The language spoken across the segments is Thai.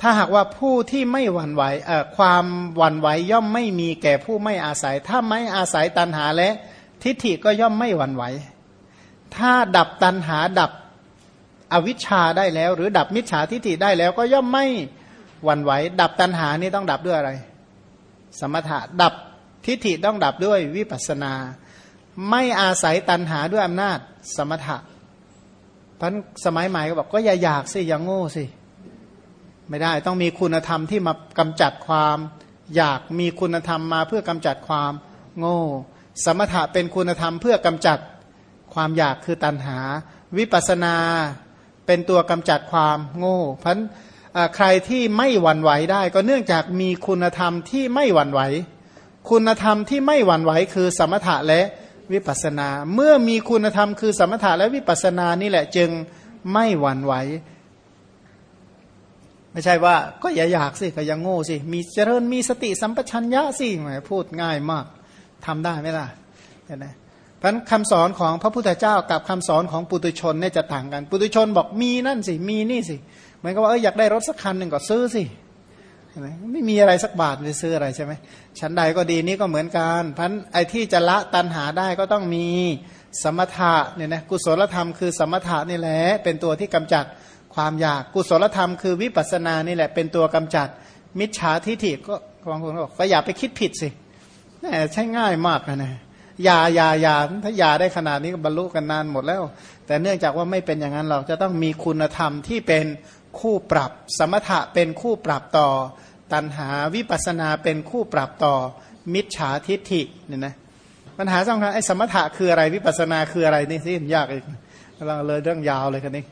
ถ้าหากว่าผู้ที่ไม่หวั่นไหวความหวั่นไหวย่อมไม่มีแก่ผู้ไม่อาศัย ถ้าไม่อาศัยตันหาและทิฏฐิก็ย่อมไม่หวั่นไหว ถ้าดับตันหาดับอวิชชาได้แล้ว หรือดับมิจฉาทิฏฐิได้แล้ว ก็ย่อมไม่หวั่นไหว ดับตันหานี่ต้องดับด้วยอะไร สมถะดับทิฏฐิต้องดับด้วยวิปัสนา ไม่อาศัยตันหาด้วยอำนาจสมถะพันสมัยใหม่ก็บอกก็อย่าอยากสิอย่าโง่สิ ไม่ได้ต้องมีคุณธรรมที่มากำจัดความอยากมีคุณธรรมมาเพื่อกำจัดความโง่ สมถะเป็นคุณธรรมเพื่อกำจัดความอยากคือตัณหา วิปัสนาเป็นตัวกำจัดความโง่เพราะใครที่ไม่หวั่นไหวได้ ก็เนื่องจากมีคุณธรรมที่ไม่หวั่นไหว คุณธรรมที่ไม่หวั่นไหวคือสมถะและวิปัสนา เมื่อมีคุณธรรมคือสมถะและวิปัสนานี่แหละจึงไม่หวั่นไหว ไม่ใช่ว่าก็อย่าอยากสิก็ยังโง่สิ มีเจริญมีสติสัมปชัญญะสิหมพูดง่ายมากทำได้ไหมล่ะเห็นไหมเพราะคำสอนของพระพุทธเจ้ากับคำสอนของปุตุชนเนี่ยจะต่างกัน ปุตุชนบอกมีนั่นสิ มีนี่สิเหมือนกับว่าเอออยากได้รถสักคันหนึ่งก็ซื้อสิไม่มีอะไรสักบาทจะซื้ออะไรใช่ไหมชั้นใดก็ดีนี่ก็เหมือนกันพันไอ้ที่จะละตันหาได้ก็ต้องมีสมถะเนี่ยนะกุศลธรรมคือสมถะนี่แหละเป็นตัวที่กำจัด ความอยากกุศลธรรมคือวิปัสสนานี่แหละเป็นตัวกำจัดมิจฉาทิฏฐิก็บางคนบอกก็อย่าไปคิดผิดสิแหมใช่ง่ายมากนะยายายาถ้ายาได้ขนาดนี้ก็บรรลุกันนานหมดแล้ว แต่เนื่องจากว่าไม่เป็นอย่างนั้นเราจะต้องมีคุณธรรมที่เป็นคู่ปรับ สมถะเป็นคู่ปรับต่อ ตัณหาวิปัสนาเป็นคู่ปรับต่อ มิจฉาทิฏฐิเนี่ยนะปัญหาสำคัญไอ้สมถะคืออะไรวิปัสนาคืออะไรนี่สิยากอีกเราเลยเรื่องยาวเลยคันนี้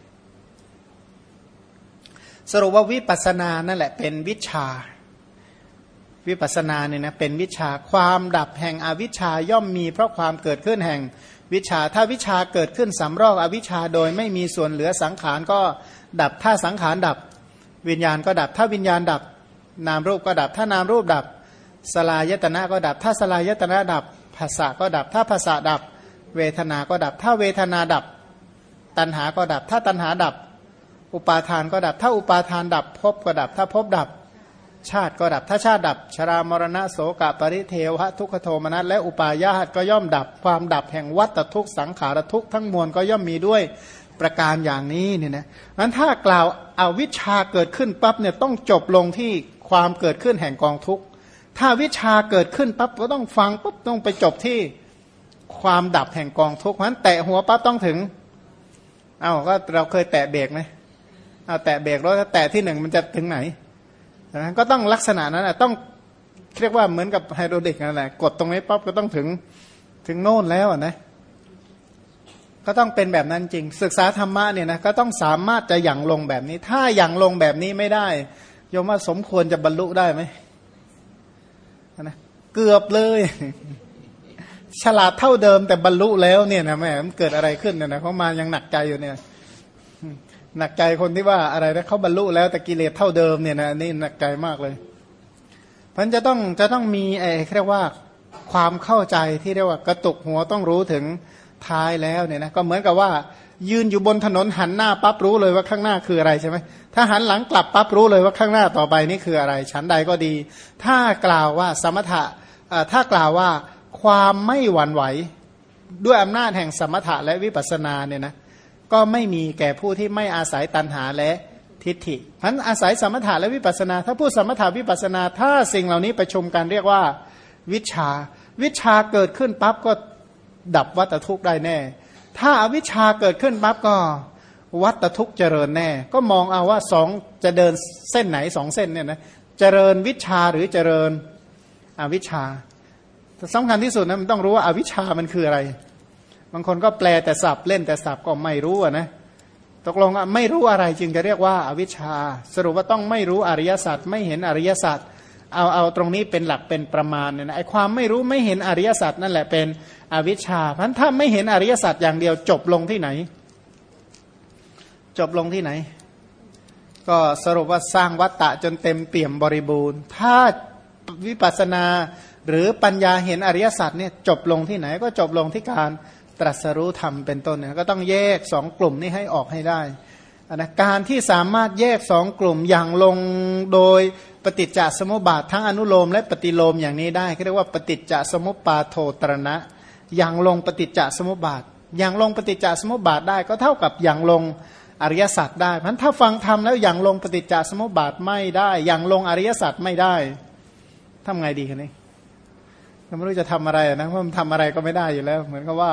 สรุปว่าวิปัสสนานั่นแหละเป็นวิชา วิปัสสนาเนี่ยนะเป็นวิชาความดับแห่งอวิชาย่อมมีเพราะความเกิดขึ้นแห่งวิชาถ้าวิชาเกิดขึ้นสำรอกอวิชาโดยไม่มีส่วนเหลือสังขารก็ดับถ้าสังขารดับ วิญญาณก็ดับถ้าวิญญาณดับ นามรูปก็ดับถ้านามรูปดับ สลายตนะก็ดับ ถ้าสลายตนะดับภาษาก็ดับ ถ้าภาษาดับ เวทนาก็ดับ ถ้าเวทนาดับ ตัณหาก็ดับ ถ้าตัณหาดับ อุปาทานก็ดับ ถ้าอุปาทานดับภพก็ดับ ถ้าภพดับชาติก็ดับ ถ้าชาติดับ ชรามรณะโสกปริเทวะทุกขโทมนัสและอุปาญาตก็ย่อมดับ ความดับแห่งวัตทุกสังขารทุกทั้งมวลก็ย่อมมีด้วยประการอย่างนี้เนี่ยนะนั้นถ้ากล่าวเอาวิชาเกิดขึ้นปั๊บเนี่ยต้องจบลงที่ความเกิดขึ้นแห่งกองทุกถ้าวิชาเกิดขึ้นปั๊บก็ต้องฟังปั๊บต้องไปจบที่ความดับแห่งกองทุกเพราะนั้นแตะหัวปั๊บต้องถึง เอ้าก็เราเคยแตะเบรกไหม เอาแตะเบรกรถถ้าแตะที่หนึ่งมันจะถึงไหนนะก็ต้องลักษณะนั้นนะต้องเรียกว่าเหมือนกับไฮโดรลิกนั่นแหละกดตรงนี้ปั๊บก็ต้องถึงถึงโน่นแล้วนะก็ต้องเป็นแบบนั้นจริง ศึกษาธรรมะเนี่ยนะก็ต้องสามารถจะหยั่งลงแบบนี้ ถ้าหยั่งลงแบบนี้ไม่ได้ยมว่าสมควรจะบรรลุได้ไหมนะเกือบเลย ฉลาดเท่าเดิมแต่บรรลุแล้วเนี่ยนะแม่มันเกิดอะไรขึ้นเนี่ยนะเขามายังหนักใจอยู่เนี่ย หนักใจคนที่ว่าอะไรนะเขาบรรลุแล้วแต่กิเลสเท่าเดิมเนี่ยนะนี่หนักใจมากเลยพันจะต้องจะต้องมีไอ้เรียกว่าความเข้าใจที่เรียกว่ากระตุกหัวต้องรู้ถึงท้ายแล้วเนี่ยนะก็เหมือนกับว่ายืนอยู่บนถนนหันหน้าปั๊บรู้เลยว่าข้างหน้าคืออะไรใช่ไหมถ้าหันหลังกลับปั๊บรู้เลยว่าข้างหน้าต่อไปนี่คืออะไรฉันใดก็ดี ถ้ากล่าวว่าสมถะถ้ากล่าวว่าความไม่หวั่นไหว ด้วยอำนาจแห่งสมถะและวิปัสสนาเนี่ยนะ ก็ไม่มีแก่ผู้ที่ไม่อาศัยตันหาและทิฏฐิพันอาศัยสมถะและวิปัสนา ถ้าพูดสมถะวิปัสนา ถ้าสิ่งเหล่านี้ประชุมกันเรียกว่าวิชา วิชาเกิดขึ้นปั๊บก็ดับวัตทุกข์ได้แน่ ถ้าอาวิชาเกิดขึ้นปั๊บก็วัตทุกข์เจริญแน่ ก็มองเอาว่าสองจะเดินเส้นไหนสองเส้นเนี่ยนะเจริญวิชาหรือเจริญอวิชาสำคัญที่สุดนะมันต้องรู้ว่าอาวิชามันคืออะไร บางคนก็แปลแต่สับเล่นแต่สับก็ไม่รู้นะตกลงไม่รู้อะไรจึงจะเรียกว่าอาวิชชา สรุปว่าต้องไม่รู้อริยสัจไม่เห็นอริยสัจเอาเอาตรงนี้เป็นหลักเป็นประมาณเนี่ยนะไอความไม่รู้ไม่เห็นอริยสัจนั่นแหละเป็นอวิชชาเพราะถ้าไม่เห็นอริยสัจอย่างเดียวจบลงที่ไหน จบลงที่ไหน ก็สรุปว่าสร้างวัตตะจนเต็มเปี่ยมบริบูรณ์ ถ้าวิปัสสนาหรือปัญญาเห็นอริยสัจเนี่ยจบลงที่ไหนก็จบลงที่การ ตรัสรู้ธรรมเป็นต้นเนี่ยก็ต้องแยกสองกลุ่มนี้ให้ออกให้ได้นะการที่สามารถแยกสองกลุ่มอย่างลงโดยปฏิจจสมุปบาททั้งอนุโลมและปฏิโลมอย่างนี้ได้เรียกว่าปฏิจจสมุปปาโทตรณะ อย่างลงปฏิจจสมุปบาท อย่างลงปฏิจจสมุปบาทได้ก็เท่ากับอย่างลงอริยสัจได้เพราะถ้าฟังทำแล้วอย่างลงปฏิจจสมุปบาทไม่ได้ อย่างลงอริยสัจไม่ได้ทำไงดีกันนี่ไม่รู้จะทำอะไรนะเพราะมันทำอะไรก็ไม่ได้อยู่แล้ว เหมือนกับว่า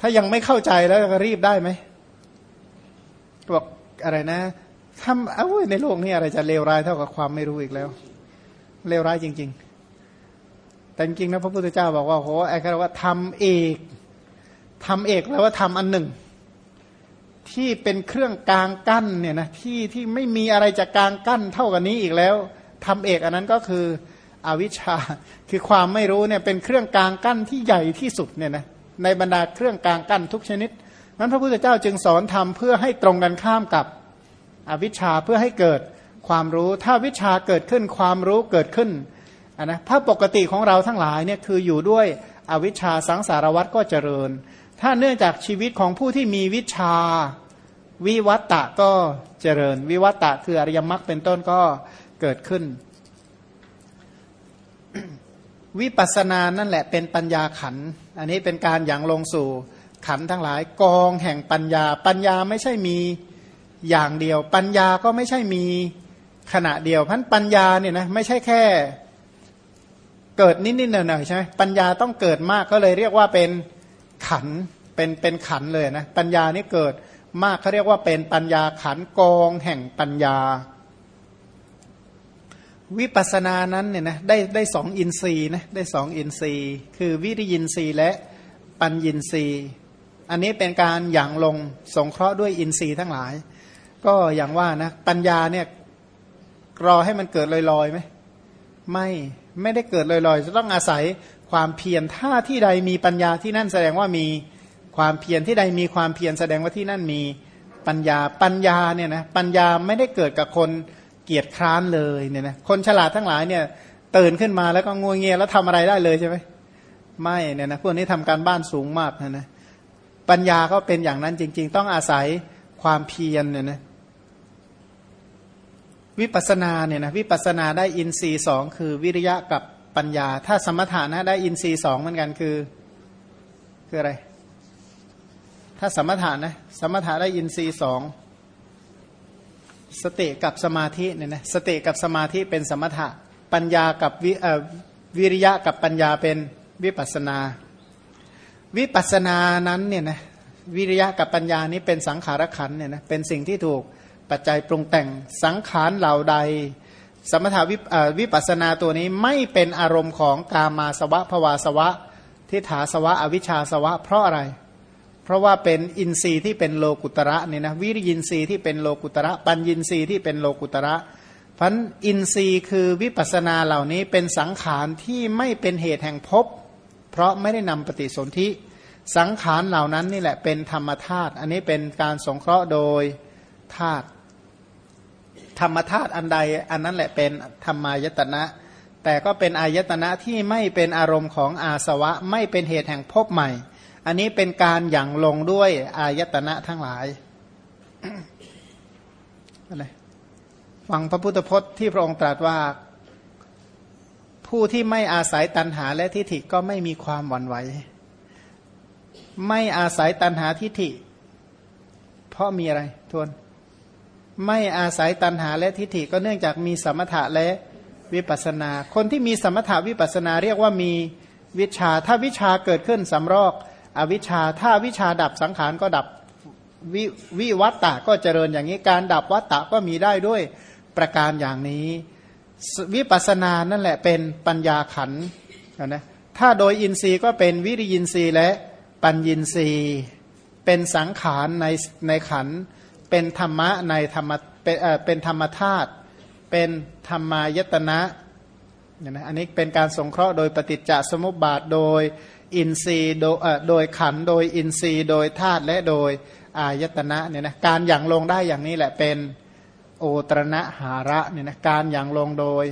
ถ้ายังไม่เข้าใจแล้วก็รีบได้ไหมบอกอะไรนะทำเอ้ยในโลกนี้อะไรจะเลวร้ายเท่ากับความไม่รู้อีกแล้ว เลวร้ายจริง ๆ แต่จริงนะพระพุทธเจ้าบอกว่าโหไอ้คำว่าทำเอกทำเอกแล้วว่าทำอันหนึ่ง ที่เป็นเครื่องกลางกั้นเนี่ยนะที่ที่ไม่มีอะไรจะกลางกั้นเท่ากันนี้อีกแล้วทำเอกอันนั้นก็คืออวิชชาคือความไม่รู้เนี่ยเป็นเครื่องกลางกั้นที่ใหญ่ที่สุดเนี่ยนะ ในบรรดาเครื่องกลางกั้นทุกชนิดนั้นพระพุทธเจ้าจึงสอนทำเพื่อให้ตรงกันข้ามกับอวิชชาเพื่อให้เกิดความรู้ ถ้าวิชาเกิดขึ้นความรู้เกิดขึ้นนนะถ้าปกติของเราทั้งหลายเนี่ยคืออยู่ด้วยอวิชชาสังสารวัตรก็เจริญ ถ้าเนื่องจากชีวิตของผู้ที่มีวิชาวิวัตตะก็เจริญ วิวัตตะคืออริยมรรคเป็นต้นก็เกิดขึ้น วิปัสสนานั่นแหละเป็นปัญญาขันธ อันนี้เป็นการอย่างลงสู่ขันทั้งหลายกองแห่งปัญญา ปัญญาไม่ใช่มีอย่างเดียว ปัญญาก็ไม่ใช่มีขณะเดียวพันปัญญาเนี่ยนะไม่ใช่แค่เกิดนิดๆหน่อยๆใช่ไหมปัญญาต้องเกิดมากก็เลยเรียกว่าเป็นขันเป็นเป็นขันเลยนะปัญญานี่เกิดมากเขาเรียกว่าเป็นปัญญาขันกองแห่งปัญญา วิปัสสนานั้นเนี่ยนะได้ได้สองอินทรีย์นะได้สองอินทรีย์ คือวิริยินทรีย์และปัญญินทรีย์ อันนี้เป็นการหยั่งลงสงเคราะห์ด้วยอินทรีย์ทั้งหลาย ก็อย่างว่านะปัญญาเนี่ยรอให้มันเกิดลอยๆไหมไม่ไม่ได้เกิดลอยๆจะต้องอาศัยความเพียรถ้าที่ใดมีปัญญาที่นั่นแสดงว่ามีความเพียรที่ใดมีความเพียรแสดงว่าที่นั่นมีปัญญาปัญญาเนี่ยนะปัญญาไม่ได้เกิดกับคน เกียจคร้านเลยเนี่ยนะคนฉลาดทั้งหลายเนี่ยตื่นขึ้นมาแล้วก็งวงเงียแล้วทำอะไรได้เลยใช่ไหมไม่เนี่ยนะพวกนี้ทำการบ้านสูงมากนะนะปัญญาก็เป็นอย่างนั้นจริง ๆ ต้องอาศัยความเพียรเนี่ยนะวิปัสนาเนี่ยนะวิปัสนาได้อินทรีย์สองคือวิริยะกับปัญญา ถ้าสมถะนะได้อินทรีย์สองเหมือนกันคือคืออะไร ถ้าสมถะนะสมถะได้อินทรีย์สอง สติกับสมาธิเนี่ยนะสติกับสมาธิเป็นสมถะ ปัญญากับวิวิริยะกับปัญญาเป็นวิปัสนา วิปัสนานั้นเนี่ยนะวิริยะกับปัญญานี้เป็นสังขารขันเนี่ยนะเป็นสิ่งที่ถูกปัจจัยปรุงแต่งสังขารเหล่าใด สมถาวิวปัสนาตัวนี้ไม่เป็นอารมณ์ของกามาสวะภวาสวะทิฏฐาสวะอวิชชาสวะ เพราะอะไร ราะว่าเป็นอินทรีย์ที่เป็นโลกุตระเนี่ยนะวิริยินทรีย์ที่เป็นโลกุตระปัญญินทรีย์ที่เป็นโลกุตระพันอินทรีย์คือวิปัสนาเหล่านี้เป็นสังขารที่ไม่เป็นเหตุแห่งภพเพราะไม่ได้นำปฏิสนธิสังขารเหล่านั้นนี่แหละเป็นธรรมธาตุอันนี้เป็นการสงเคราะห์โดยธาตุธรรมธาตุอันใดอันนั้นแหละเป็นธรรมายตนะ แต่ก็เป็นอายตนะที่ไม่เป็นอารมณ์ของอาสวะ ไม่เป็นเหตุแห่งพบใหม่ อันนี้เป็นการหยั่งลงด้วยอายตนะทั้งหลายอะไรฟังพระพุทธพจน์ที่พระองค์ตรัสว่า ผู้ที่ไม่อาศัยตัณหาและทิฏฐิก็ไม่มีความหวั่นไหว ไม่อาศัยตัณหาทิฏฐิ เพราะมีอะไรทวน ไม่อาศัยตันหาและทิฏฐิก็เนื่องจากมีสมถะและวิปัสนา คนที่มีสมถะวิปัสนาเรียกว่ามีวิชา ถ้าวิชาเกิดขึ้นสำรอก อวิชาถ้าวิชาดับสังขารก็ดับวิวิวัตตะก็เจริญอย่างนี้การดับวัตตะก็มีได้ด้วยประการอย่างนี้ วิปัสสนานั่นแหละเป็นปัญญาขันนะถ้าโดยอินทรีย์ก็เป็นวิริยินทรีย์และปัญญินทรีย์เป็นสังขารในในขันเป็นธรรมะในธรรมเป็นเป็นธรรมธาตุเป็นธรรมายตนะเนี่ยนะอันนี้เป็นการสงเคราะห์โดยปฏิจจสมุปบาทโดย อินทรีย์โดยขันโดยอินทรีย์โดยธาตุและโดยอายตนะเนี่ยนะการอย่างลงได้อย่างนี้แหละเป็นโอตรณหาระเนี่ยนะการอย่างลงโดย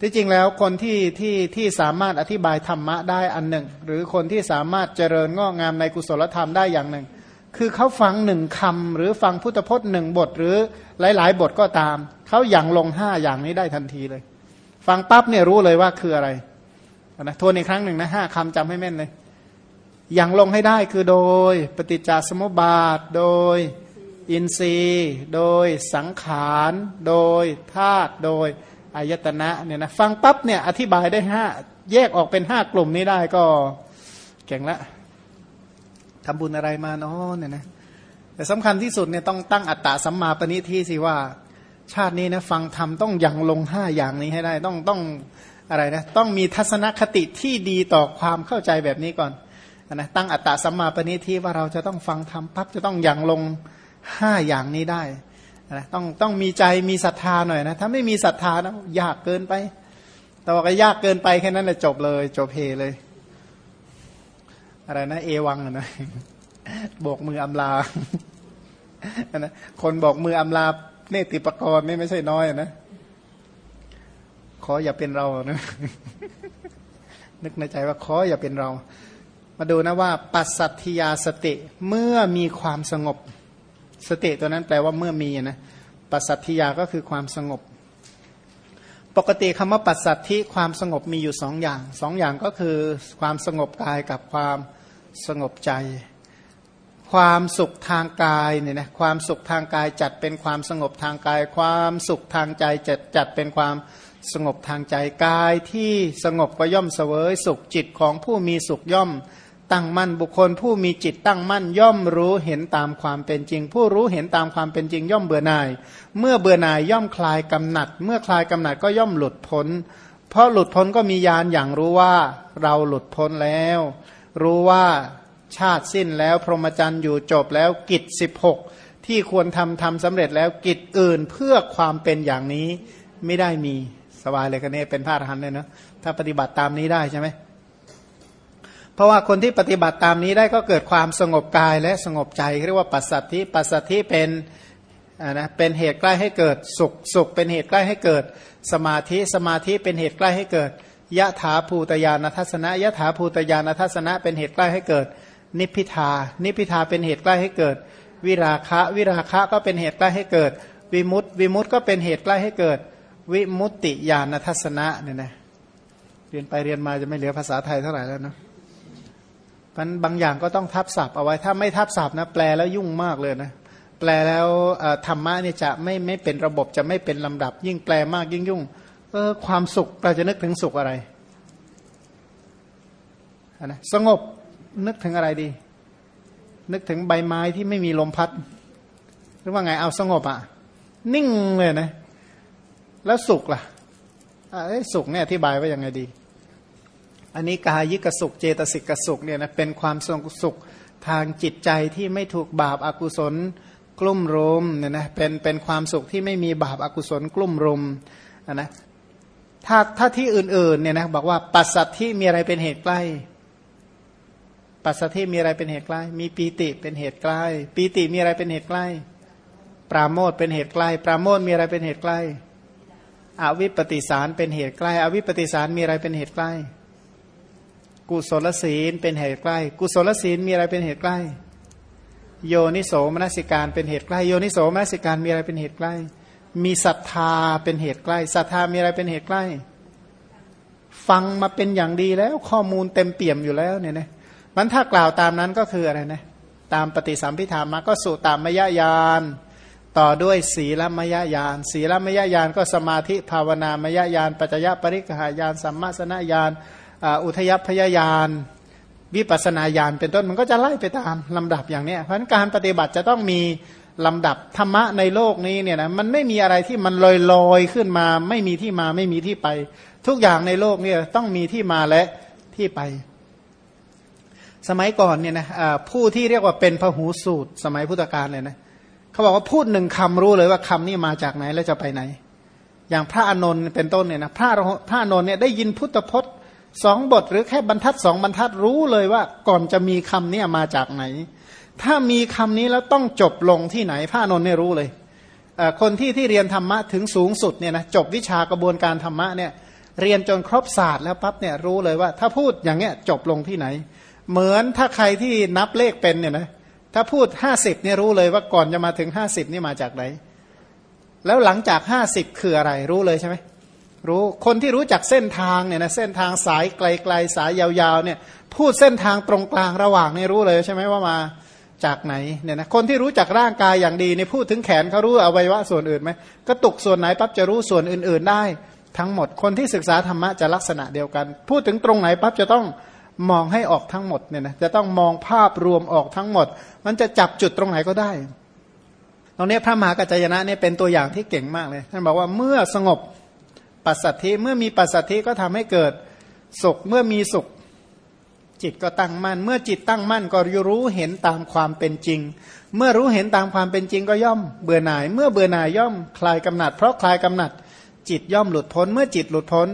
ที่จริงแล้วคนที่ที่ที่สามารถอธิบายธรรมะได้อันหนึ่ง หรือคนที่สามารถเจริญงอกงามในกุศลธรรมได้อย่างหนึ่ง คือเขาฟังหนึ่งคำหรือฟังพุทธพจน์หนึ่งบทหรือหลาย ๆ บทก็ตาม เขาอย่างลงห้าอย่างนี้ได้ทันทีเลย ฟังปั๊บเนี่ยรู้เลยว่าคืออะไร นะทวนอีกครั้งหนึ่งนะห้าคำจำให้แม่นเลย อย่างลงให้ได้คือโดยปฏิจจสมุปบาท โดยอินทรีย์ โดยสังขาร โดยธาตุโดยอายตนะเนี่ยนะฟังปั๊บเนี่ยอธิบายได้ห้าแยกออกเป็นห้ากลุ่มนี้ได้ก็เก่งละทำบุญอะไรมาเนาะเนี่ยนะแต่สำคัญที่สุดเนี่ยต้องตั้งอัตตาสัมมาปณิที่สิว่า ชาตินี้นะฟังธรรมต้องยังลงห้าอย่างนี้ให้ได้ ต้องต้อง อะไรนะต้องมีทัศนคติที่ดีต่อความเข้าใจแบบนี้ก่อนนะตั้งอัตตาสัมมาปณิที่ว่าเราจะต้องฟังธรรมปั๊บจะต้องยังลงห้าอย่างนี้ได้นะต้องต้องมีใจมีศรัทธาหน่อยนะถ้าไม่มีศรัทธานะยากเกินไป แต่ว่าก็ยากเกินไปแค่นั้นแหละจบเลยจบเพเลย อะไรนะ เอวังนะโบกมืออำลานะคนบอกมืออำลาเนติปกรณ์นี่ไม่ใช่น้อยนะ ขออย่าเป็นเรานะนึกในใจว่าขออย่าเป็นเรา มาดูนะว่า ปัสสัทธิยาสติเมื่อมีความสงบ สติตัวนั้นแปลว่าเมื่อมีนะปัสสัทธิยาก็คือความสงบ ปกติคำว่าปัสสัทธิความสงบมีอยู่สองอย่างสองอย่างก็คือความสงบกายกับความสงบใจ ความสุขทางกายเนี่ยนะความสุขทางกายจัดเป็นความสงบทางกาย ความสุขทางใจจัดจัดเป็นความ สงบทางใจกายที่สงบก็ย่อมเสวยสุขจิตของผู้มีสุขย่อม ตั้งมั่นบุคคล ผู้มีจิตตั้งมั่นย่อมรู้เห็นตามความเป็นจริง ผู้รู้เห็นตามความเป็นจริงย่อมเบื่อหน่าย เมื่อเบื่อหน่ายย่อมคลายกำหนัด เมื่อคลายกำหนัดก็ย่อมหลุดพ้น เพราะหลุดพ้นก็มียานอย่างรู้ว่าเราหลุดพ้นแล้ว รู้ว่าชาติสิ้นแล้วพรหมจรรย์อยู่จบแล้วกิจสิบหกที่ควรทำทำสำเร็จแล้วกิจอื่นเพื่อความเป็นอย่างนี้ไม่ได้มี สบายเลยกันนี่เป็นพระอรหันต์เลยเนาะถ้าปฏิบัติตามนี้ได้ใช่ไหมเพราะว่าคนที่ปฏิบัติตามนี้ได้ก็เกิดความสงบกายและสงบใจเรียกว่าปัสสัทธิปัสสัทธิเป็นนะเป็นเหตุใกล้ให้เกิดสุขสุข เป็นเหตุใกล้ให้เกิดสมาธิสมาธิเป็นเหตุใกล้ให้เกิดยะถาภูตยานทัศนะยะถาภูตยานทัศนะ เป็นเหตุใกล้ให้เกิด นิพพิทา นิพพิทาเป็นเหตุใกล้ให้เกิด วิราคะ วิราคะก็เป็นเหตุใกล้ให้เกิด วิมุตติวิมุตติก็เป็นเหตุใกล้ให้เกิด วิมุตติญาณทัศนะเนี่ยนะเรียนไปเรียนมาจะไม่เหลือภาษาไทยเท่าไหร่แล้วเนาะมันบางอย่างก็ต้องทับศัพท์เอาไว้ถ้าไม่ทับศัพท์นะแปลแล้วยุ่งมากเลยนะแปลแล้วธรรมะเนี่ยจะไม่ไม่เป็นระบบจะไม่เป็นลำดับ ยิ่งแปลมากยิ่งยุ่งเออความสุขเราจะนึกถึงสุขอะไรนะสงบนึกถึงอะไรดี นึกถึงใบไม้ที่ไม่มีลมพัด หรือว่าไงเอาสงบอะ นิ่งเลยนะ แล้วสุขล่ะสุขเนี่ยอธิบายว่ายังไงดี อันนี้กายิกสุขเจตสิกสุขเนี่ยนะเป็นความสงสุขทางจิตใจที่ไม่ถูกบาปอากุศลกลุ่มรุมเนี่ยนะเป็นเป็นความสุขที่ไม่มีบาปอากุศลกลุ่มรุมนะถ้าถ้าที่อื่นๆเนี่ยนะบอกว่าปัสสัทธิมีอะไรเป็นเหตุใกล้ ปัสสัทธิมีอะไรเป็นเหตุใกล้ มีปีติเป็นเหตุใกล้ปีติมีอะไรเป็นเหตุใกล้ ปราโมทเป็นเหตุใกล้ ปราโมทมีอะไรเป็นเหตุใกล้ อวิปปิสารเป็นเหตุใกล้ อวิปปิสารมีอะไรเป็นเหตุใกล้ กุศลศีลเป็นเหตุใกล้ กุศลศีลมีอะไรเป็นเหตุใกล้ โยนิโสมนสิการเป็นเหตุใกล้ โยนิโสมนสิการมีอะไรเป็นเหตุใกล้ มีศรัทธาเป็นเหตุใกล้ ศรัทธามีอะไรเป็นเหตุใกล้ ฟังมาเป็นอย่างดีแล้ว ข้อมูลเต็มเปี่ยมอยู่แล้วเนี่ยนะมันถ้ากล่าวตามนั้นก็คืออะไรนะ ตามปฏิสัมพิธามาก็สู่ตามมยญาณ ต่อด้วยศีลมยญาณศีลมยญาณก็สมาธิภาวนามยญาณปัจจยปริกหายานสัมมาสนญาณอุทยพยายานวิปัสนาญาณเป็นต้นมันก็จะไล่ไปตามลำดับอย่างนี้เพราะฉะนั้นการปฏิบัติจะต้องมีลำดับธรรมะในโลกนี้เนี่ยนะมันไม่มีอะไรที่มันลอยลอยขึ้นมา ไม่มีที่มาไม่มีที่ไป ทุกอย่างในโลกเนี่ยต้องมีที่มาและที่ไป สมัยก่อนเนี่ยนะผู้ที่เรียกว่าเป็นพหูสูตร สมัยพุทธกาลเลยนะ เขาบอกว่าพูดหนึ่งคำรู้เลยว่าคำนี้มาจากไหนแล้วจะไปไหน อย่างพระอนนท์เป็นต้นเนี่ยนะพระพระอนนท์เนี่ยได้ยินพุทธพจน์สองบทหรือแค่บรรทัดสองบรรทัดรู้เลยว่า ก่อนจะมีคำนี้มาจากไหน ถ้ามีคำนี้แล้วต้องจบลงที่ไหน พระอนนท์เนี่ยรู้เลยคนที่ที่เรียนธรรมะถึงสูงสุดเนี่ยนะจบวิชากระบวนการธรรมะเนี่ยเรียนจนครบศาสตร์แล้วปั๊บเนี่ยรู้เลยว่า ถ้าพูดอย่างเงี้ยจบลงที่ไหน เหมือนถ้าใครที่นับเลขเป็นเนี่ยนะ ถ้าพูดห้าสิบเนี่ยรู้เลยว่าก่อนจะมาถึงห้าสิบนี่มาจากไหน แล้วหลังจากห้าสิบคืออะไรรู้เลยใช่ไหมรู้คนที่รู้จักเส้นทางเนี่ยนะเส้นทางสายไกลๆสายยาวๆเนี่ยพูดเส้นทางตรงกลางระหว่างนี่รู้เลยใช่ไหมว่ามาจากไหนเนี่ยนะคนที่รู้จักร่างกายอย่างดีเนี่ยพูดถึงแขนเขารู้อวัยวะส่วนอื่นไหมกระตุกส่วนไหนปั๊บจะรู้ส่วนอื่นๆได้ ทั้งหมดคนที่ศึกษาธรรมะจะลักษณะเดียวกัน พูดถึงตรงไหนปั๊บจะต้อง มองให้ออกทั้งหมดเนี่ยนะจะต้องมองภาพรวมออกทั้งหมด มันจะจับจุดตรงไหนก็ได้ ตรงนี้พระมหากัจจยนะเนี่ยเป็นตัวอย่างที่เก่งมากเลยท่านบอกว่าเมื่อสงบปัสสัทธิเมื่อมีปัสสัทธิก็ทำให้เกิดสุขเมื่อมีสุขจิตก็ตั้งมั่น เมื่อจิตตั้งมั่นก็รู้เห็นตามความเป็นจริง เมื่อรู้เห็นตามความเป็นจริงก็ย่อมเบื่อหน่าย เมื่อเบื่อหน่ายย่อมคลายกำหนัด เพราะคลายกำหนัด จิตย่อมหลุดพ้น เมื่อจิตหลุดพ้น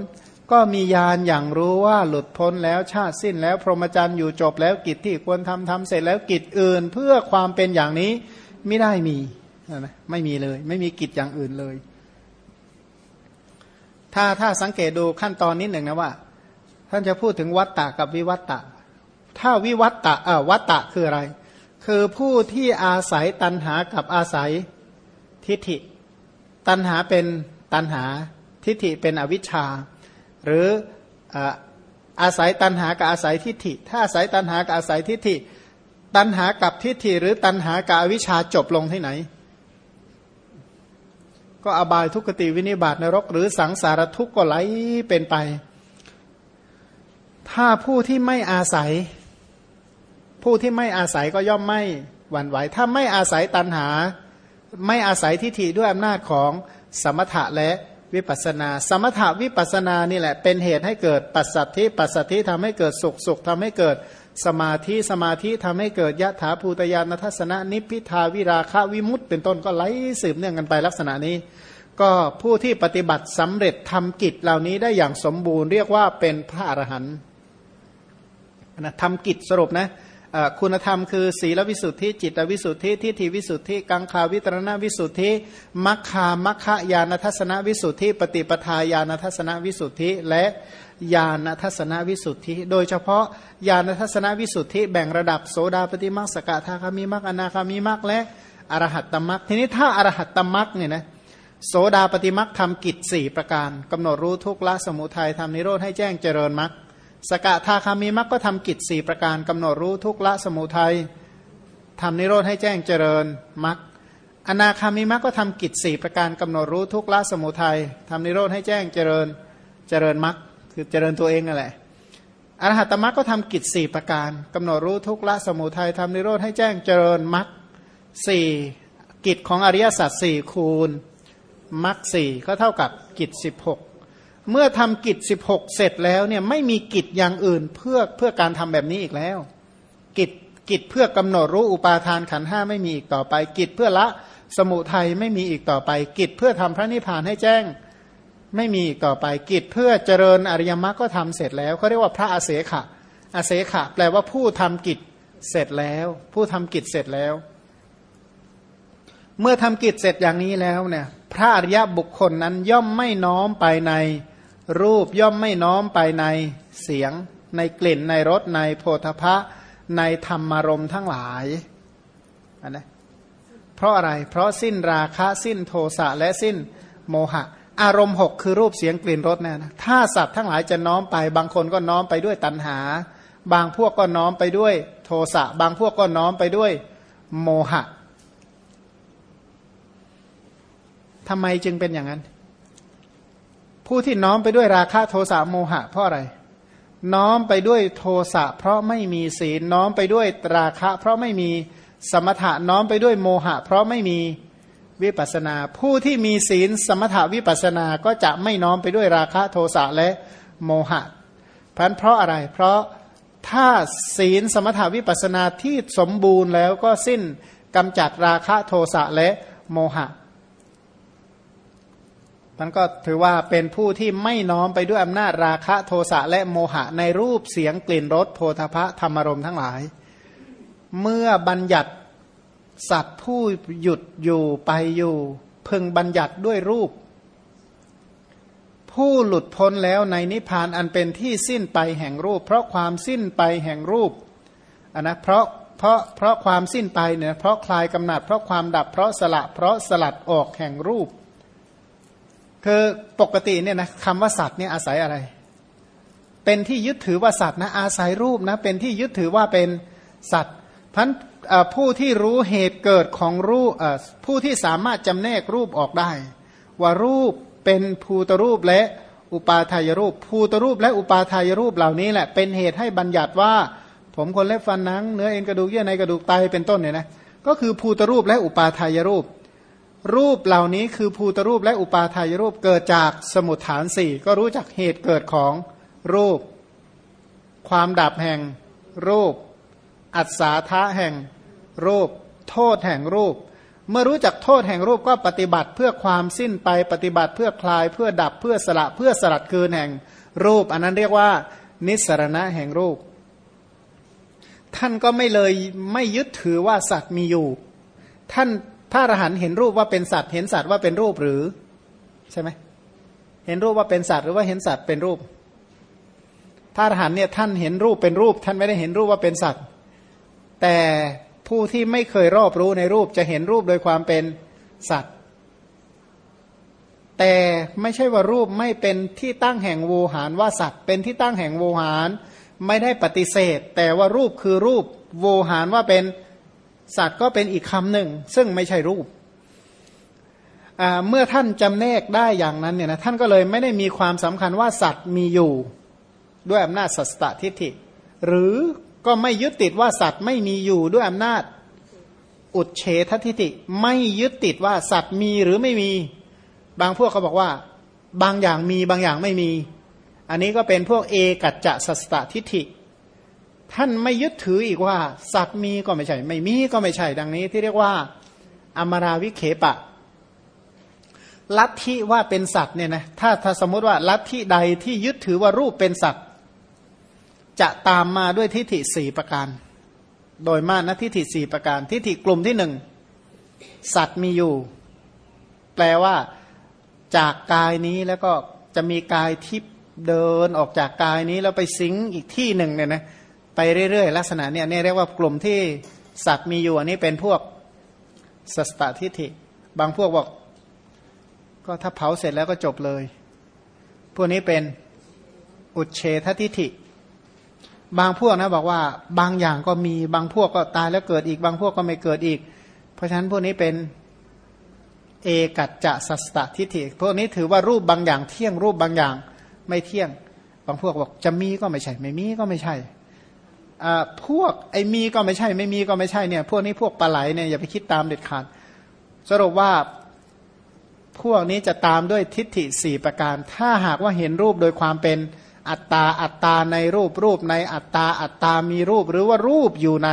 ก็มีญาณอย่างรู้ว่าหลุดพ้นแล้วชาติสิ้นแล้ว พรหมจรรย์อยู่จบแล้วกิจที่ควรทำทำเสร็จแล้วกิจอื่น เพื่อความเป็นอย่างนี้ไม่ได้มีนะไม่มีเลย ไม่มีกิจอย่างอื่นเลย ถ้าถ้าสังเกตดูขั้นตอนนิดหนึ่งนะว่า ท่านจะพูดถึงวัตตะกับวิวัตตะ ถ้าวิวัตตะเออวัตตะคืออะไร คือผู้ที่อาศัยตันหากับอาศัยทิฏฐิ ตันหาเป็นตันหาทิฏฐิเป็นอวิชชา หรืออาศัยตันหากับอาศัยทิฏฐิ ถ้าอาศัยตันหากับอาศัยทิฏฐิ ตันหากับทิฏฐิ หรือตันหากับอวิชชาจบลงที่ไหน ก็อบายทุกขติวินิบาตนรก หรือสังสารทุกข์ก็ไหลเป็นไป ถ้าผู้ที่ไม่อาศัย ผู้ที่ไม่อาศัยก็ย่อมไม่หวั่นไหว ถ้าไม่อาศัยตันหา ไม่อาศัยทิฏฐิด้วยอำนาจของสมถะและ วิปัสนา สมถะวิปัสนานี่แหละเป็นเหตุให้เกิดปัสสัทธิปัสสัทธิทำให้เกิดสุขสุขทำให้เกิดสมาธิสมาธิทำให้เกิดยะถาภูตยานทัศนะนิพพิทาวิราคะวิมุตต์เป็นต้นก็ไหลสืบเนื่องกันไปลักษณะนี้ ก็ผู้ที่ปฏิบัติสำเร็จทำกิจเหล่านี้ได้อย่างสมบูรณ์เรียกว่าเป็นพระอรหันต์นะทำกิจสรุปนะ คุณธรรมคือ ศีลวิสุทธิ จิตวิสุทธิทิฏฐิวิสุทธิ กังขาวิตรณวิสุทธิมัคคามัคคายานทัศนวิสุทธิ ปฏิปทาญาณทัศนวิสุทธิและญาณทัศนวิสุทธิ โดยเฉพาะญาณทัศนวิสุทธิแบ่งระดับโสดาปฏิมักสกทาคามีมักอนาคามีมักและอรหัตตมักทีนี้ถ้าอรหัตตมักเนี่ยนะโสดาปฏิมักทำกิจสี่ประการกำหนดรู้ทุกละสมุทัยทำนิโรธให้แจ้งเจริญมัก สกทาคามีมักก็ทำกิจสี่ประการกำหนดรู้ทุกละสมุทัยทำนิโรธให้แจ้งเจริญมักอนาคามีมักก็ทำกิจสี่ประการกำหนดรู้ทุกละสมุทัยทำนิโรธให้แจ้งเจริญเจริญมักคือเจริญตัวเองนั่นแหละอรหัตมักก็ทำกิจสี่ประการกำหนดรู้ทุกละสมุทัยทำนิโรธให้แจ้งเจริญมักสี่กิจของอริยสัจสี่คูณมักสี่ก็เท่ากับกิจสิบหก เมื่อทำกิจสิบหกเสร็จแล้วเนี่ยไม่มีกิจอย่างอื่นเพื่อเพื่อการทำแบบนี้อีกแล้ว กิจกิจเพื่อกำหนดรู้อุปาทานขันห้าไม่มีอีกต่อไป กิจเพื่อละสมุทัยไม่มีอีกต่อไป กิจเพื่อทำพระนิพพานให้แจ้งไม่มีอีกต่อไป กิจเพื่อเจริญอริยมรรคก็ทำเสร็จแล้วเขาเรียกว่าพระอาเสขะอาเสขะแปลว่าผู้ทำกิจเสร็จแล้ว ผู้ทำกิจเสร็จแล้ว เมื่อทำกิจเสร็จอย่างนี้แล้วเนี่ยพระอริยบุคคลนั้นย่อมไม่น้อมไปใน รูปย่อมไม่น้อมไปในเสียง ในกลิ่นในรสในโพธพะ ในธรรมารมทั้งหลายอันนะเพราะอะไร เพราะสิ้นราคะสิ้นโทสะและสิ้นโมหะ อารมณ์หกคือรูปเสียงกลิ่นรสเนี่ยนะถ้าสัตว์ทั้งหลายจะน้อมไป บางคนก็น้อมไปด้วยตัณหา บางพวกก็น้อมไปด้วยโทสะ บางพวกก็น้อมไปด้วยโมหะทำไมจึงเป็นอย่างนั้น ผู้ที่น้อมไปด้วยราคะโทสะโมหะเพราะอะไร น้อมไปด้วยโทสะเพราะไม่มีศีลน้อมไปด้วยราคะ เพราะไม่มีสมถะน้อมไปด้วยโมหะ เพราะไม่มีวิปัสนา ผู้ที่มีศีลสมถะวิปัสนาก็จะไม่น้อมไปด้วยราคะโทสะและโมหะพันเพราะอะไร เพราะถ้าศีลสมถะวิปัสนาที่สมบูรณ์แล้วก็สิ้นกำจัดราคะโทสะและโมหะ มันก็ถือว่าเป็นผู้ที่ไม่น้อมไปด้วยอำนาจราคะโทสะและโมหะในรูปเสียงกลิ่นรสโพธพะธรรมรมทั้งหลาย เมื่อบัญญัติสัตว์ผู้หยุดอยู่ไปอยู่ พึงบัญญัติด้วยรูป ผู้หลุดพ้นแล้วในนิพพานอันเป็นที่สิ้นไปแห่งรูป เพราะความสิ้นไปแห่งรูปอันนะเพราะเพราะเพราะความสิ้นไปเนี่ยเพราะคลายกำหนัดเพราะความดับเพราะสละเพราะสลัดออกแห่งรูป คือปกติเนี่ยนะคำว่าสัตว์เนี่ยอาศัยอะไร เป็นที่ยึดถือว่าสัตว์นะอาศัยรูปนะเป็นที่ยึดถือว่าเป็นสัตว์พันผู้ที่รู้เหตุเกิดของรูปผู้ที่สามารถจำแนกรูปออกได้ ว่ารูปเป็นภูตรูปและอุปาทายรูป ภูตรูปและอุปาทายรูปเหล่านี้แหละเป็นเหตุให้บัญญัติว่า ผมคนเล็บฟันนังเนื้อเอ็นกระดูกเยื่อในกระดูกไตเป็นต้นเนี่ยนะก็คือภูตรูปและอุปาทายรูป รูปเหล่านี้คือภูตรูปและอุปาทายรูปเกิดจากสมุทฐานสี่ก็รู้จักเหตุเกิดของรูป ความดับแห่งรูป อัศาธาแห่งรูป โทษแห่งรูป เมื่อรู้จักโทษแห่งรูปก็ปฏิบัติเพื่อความสิ้นไปปฏิบัติเพื่อคลายเพื่อดับเพื่อสละเพื่อสลัดคืนแห่งรูป อันนั้นเรียกว่า นิสรณะแห่งรูป ท่านก็ไม่เลยไม่ยึดถือว่าสัตว์มีอยู่ ท่าน พระอรหันต์เห็นรูปว่าเป็นสัตว์ เห็นสัตว์ว่าเป็นรูปหรือใช่ไหมเห็นรูปว่าเป็นสัตว์หรือว่าเห็นสัตว์เป็นรูป พระอรหันต์เนี่ยท่านเห็นรูปเป็นรูป ท่านไม่ได้เห็นรูปว่าเป็นสัตว์ แต่ผู้ที่ไม่เคยรอบรู้ในรูปจะเห็นรูปโดยความเป็นสัตว์ แต่ไม่ใช่ว่ารูปไม่เป็นที่ตั้งแห่งโวหารว่าสัตว์ เป็นที่ตั้งแห่งโวหารไม่ได้ปฏิเสธ แต่ว่ารูปคือรูปโวหารว่าเป็น สัตว์ก็เป็นอีกคำหนึ่ง ซึ่งไม่ใช่รูป เมื่อท่านจำแนกได้อย่างนั้นเนี่ยนะท่านก็เลยไม่ได้มีความสำคัญว่าสัตว์มีอยู่ ด้วยอำนาจสัสตทิฏฐิ หรือก็ไม่ยึดติดว่าสัตว์ไม่มีอยู่ด้วยอำนาจอุดเฉททิติไม่ยึดติดว่าสัตว์มีหรือไม่มี บางพวกเขาบอกว่า บางอย่างมีบางอย่างไม่มี อันนี้ก็เป็นพวกเอกัจจะสัสตทิฐิ ท่านไม่ยึดถืออีกว่า สัตว์มีก็ไม่ใช่ ไม่มีก็ไม่ใช่ดังนี้ ที่เรียกว่า อมราวิเคปะ ลัทธิว่าเป็นสัตว์เนี่ยนะถ้าถ้าสมมติว่าลัทธิใดที่ยึดถือว่ารูปเป็นสัตว์ จะตามมาด้วยทิฏฐิสี่ประการ โดยมากนะทิฏฐิสี่ประการ ทิฏฐิกลุ่มที่หนึ่งสัตว์มีอยู่ แปลว่าจากกายนี้แล้วก็จะมีกายทิพเดินออกจากกายนี้แล้วไปสิงอีกที่หนึ่งเนี่ยนะ ไปเรื่อยๆ ลักษณะเนี่ยนี่เรียกว่ากลุ่มที่สัตว์มีอยู่อันนี้เป็นพวกสัสตทิฏฐิ บางพวกบอก ก็ถ้าเผาเสร็จแล้วก็จบเลย พวกนี้เป็นอุเฉททิฏฐิ บางพวกนะบอกว่าบางอย่างก็มีบางพวกก็ตายแล้วเกิดอีก บางพวกก็ไม่เกิดอีก เพราะฉะนั้นพวกนี้เป็นเอกัจจะสัสตทิฏฐิ พวกนี้ถือว่ารูปบางอย่างเที่ยงรูปบางอย่างไม่เที่ยง บางพวกบอกจะมีก็ไม่ใช่ ไม่มีก็ไม่ใช่ พวกไอ้มีก็ไม่ใช่ ไม่มีก็ไม่ใช่เนี่ย พวกนี้พวกปลาไหลเนี่ยอย่าไปคิดตามเด็ดขาดสรุปว่าพวกนี้จะตามด้วยทิฏฐิสี่ประการ ถ้าหากว่าเห็นรูปโดยความเป็นอัตตาอัตตาในรูปรูปในอัตตาอัตตามีรูป หรือว่ารูปอยู่ใน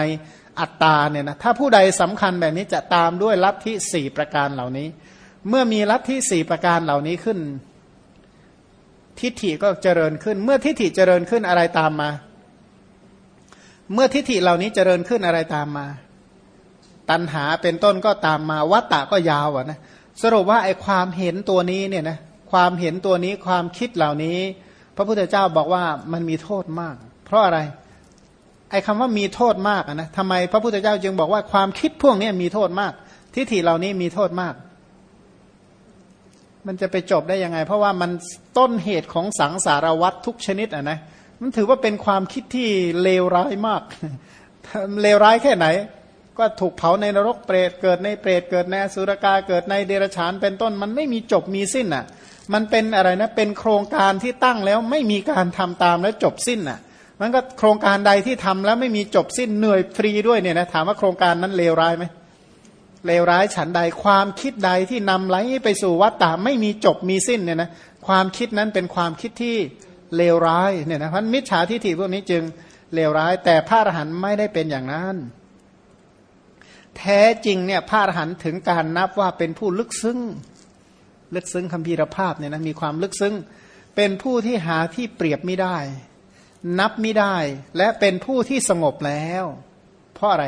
อัตตาเนี่ยนะถ้าผู้ใดสำคัญแบบนี้จะตามด้วยลัทธิสี่ประการเหล่านี้ เมื่อมีลัทธิสี่ประการเหล่านี้ขึ้น ทิฏฐิก็เจริญขึ้น เมื่อทิฏฐิเจริญขึ้นอะไรตามมา เมื่อทิฏฐิเหล่านี้เจริญขึ้นอะไรตามมา ตัณหาเป็นต้นก็ตามมาวัตตะก็ยาวอะนะสรุปว่าไอ้ความเห็นตัวนี้เนี่ยนะความเห็นตัวนี้ความคิดเหล่านี้ พระพุทธเจ้าบอกว่ามันมีโทษมาก เพราะอะไร ไอ้คำว่ามีโทษมากนะทำไมพระพุทธเจ้าจึงบอกว่าความคิดพวกนี้มีโทษมาก ทิฏฐิเหล่านี้มีโทษมาก มันจะไปจบได้ยังไง เพราะว่ามันต้นเหตุของสังสารวัตทุกชนิดอะนะ มันถือว่าเป็นความคิดที่เลวร้ายมากเลวร้ายแค่ไหน ก็ถูกเผาในนรกเปรตเกิดในเปรตเกิดในสุรกาเกิดในเดรัจฉานเป็นต้นมันไม่มีจบมีสิ้นอะ มันเป็นอะไรนะเป็นโครงการที่ตั้งแล้วไม่มีการทำตามแล้วจบสิ้นอะ มันก็โครงการใดที่ทำแล้วไม่มีจบสิ้นเหนื่อยฟรีด้วยเนี่ยนะถามว่าโครงการนั้นเลวร้ายไหมเลวร้ายฉันใดความคิดใดที่นำไหลไปสู่วัฏฏะไม่มีจบมีสิ้นเนี่ยนะความคิดนั้นเป็นความคิดที่ เลวร้ายเนี่ยนะพันมิจฉาทิฏฐิพวกนี้จึงเลวร้าย แต่พระอรหันต์ไม่ได้เป็นอย่างนั้น แท้จริงเนี่ยพระอรหันต์ถึงการนับว่าเป็นผู้ลึกซึ้งลึกซึ้งคำพีรภาพเนี่ยนะมีความลึกซึ้งเป็นผู้ที่หาที่เปรียบไม่ได้ นับไม่ได้ และเป็นผู้ที่สงบแล้ว เพราะอะไร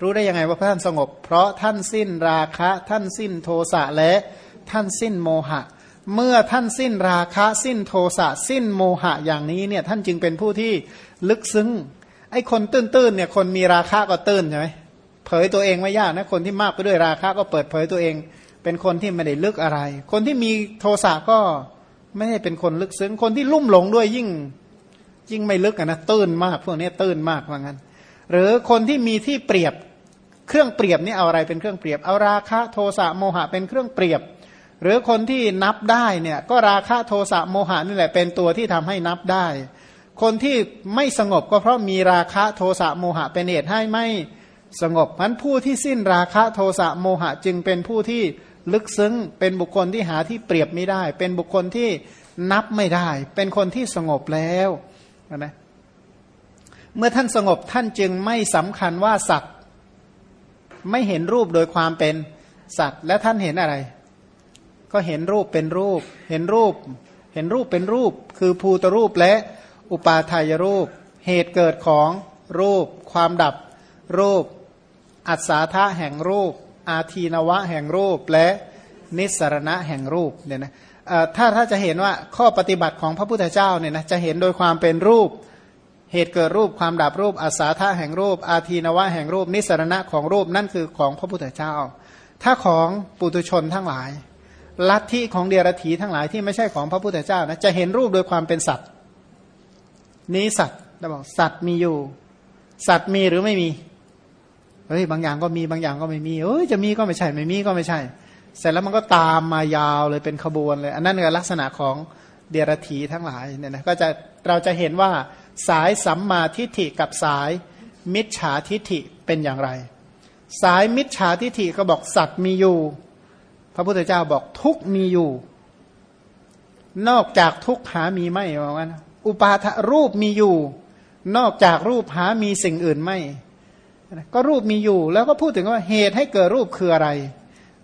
รู้ได้ยังไงว่าท่านสงบ เพราะท่านสิ้นราคะ ท่านสิ้นโทสะและท่านสิ้นโมหะ เมื่อท่านสิ้นราคะสิ้นโทสะสิ้นโมหะอย่างนี้เนี่ยท่านจึงเป็นผู้ที่ลึกซึ้งไอ้คนตื้นๆเนี่ยคนมีราคะก็ตื้นใช่ไหมเผยตัวเองไม่ยากนะคนที่มากไปด้วยราคะก็เปิดเผยตัวเอง เป็นคนที่ไม่ได้ลึกอะไร คนที่มีโทสะก็ไม่ได้เป็นคนลึกซึ้งคนที่ลุ่มหลงด้วยยิ่งยิ่งไม่ลึกนะตื้นมาก พวกนี้ตื้นมากว่างั้น หรือคนที่มีที่เปรียบเครื่องเปรียบนี่เอาอะไรเป็นเครื่องเปรียบเอาราคะโทสะโมหะเป็นเครื่องเปรียบ หรือคนที่นับได้เนี่ยก็ราคะโทสะโมหะนี่แหละเป็นตัวที่ทำให้นับได้ คนที่ไม่สงบก็เพราะมีราคะโทสะโมหะเป็นเหตุให้ไม่สงบมันผู้ที่สิ้นราคะโทสะโมหะจึงเป็นผู้ที่ลึกซึ้ง เป็นบุคคลที่หาที่เปรียบไม่ได้ เป็นบุคคลที่นับไม่ได้ เป็นคนที่สงบแล้วนะเมื่อท่านสงบท่านจึงไม่สำคัญว่าสัตว์ ไม่เห็นรูปโดยความเป็นสัตว์ และท่านเห็นอะไร ก็เห็นรูปเป็นรูป เห็นรูป เห็นรูปเป็นรูป คือภูตรูปและอุปาทายรูป เหตุเกิดของรูป ความดับรูป อัศาธาแห่งรูป อาทีนวะแห่งรูปและนิสรณะแห่งรูปเนี่ยนะถ้าถ้าจะเห็นว่าข้อปฏิบัติของพระพุทธเจ้าเนี่ยนะจะเห็นโดยความเป็นรูป เหตุเกิดรูปความดับรูปอาสาธาแห่งรูป อาทีนวะแห่งรูป นิสรณะของรูปนั่นคือของพระพุทธเจ้า ถ้าของปุตุชนทั้งหลาย ลัทธิของเดียรถีทั้งหลายที่ไม่ใช่ของพระพุทธเจ้านะจะเห็นรูปโดยความเป็นสัตว์ นี้สัตว์เราบอกสัตว์มีอยู่ สัตว์มีหรือไม่มีเฮ้ยบางอย่างก็มีบางอย่างก็ไม่มีเอ้ยจะมีก็ไม่ใช่ ไม่มีก็ไม่ใช่ เสร็จแล้วมันก็ตามมายาวเลยเป็นขบวนเลย อันนั้นคือลักษณะของเดียรถีทั้งหลายเนี่ยนะก็จะเราจะเห็นว่าสายสัมมาทิฏฐิกับสายมิจฉาทิฏฐิเป็นอย่างไร สายมิจฉาทิฏฐิก็บอกสัตว์มีอยู่ ระพุทธเจ้าบอกทุกมีอยู่ นอกจากทุกหามีไม่ว่างั้นอุปาทรูปมีอยู่ นอกจากรูปหามีสิ่งอื่นไม่ ก็รูปมีอยู่ แล้วก็พูดถึงว่าเหตุให้เกิดรูปคืออะไร